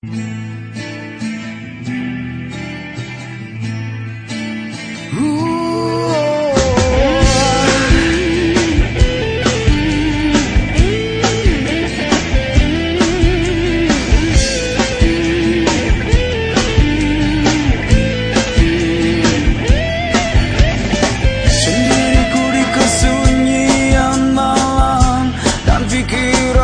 Sendiriku di kesunyian malam dan pikir.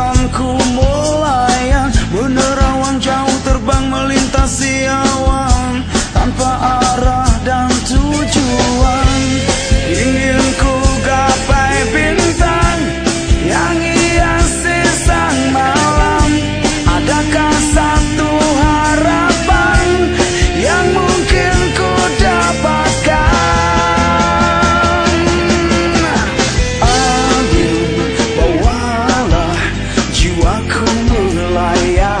ku mulai